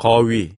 거위.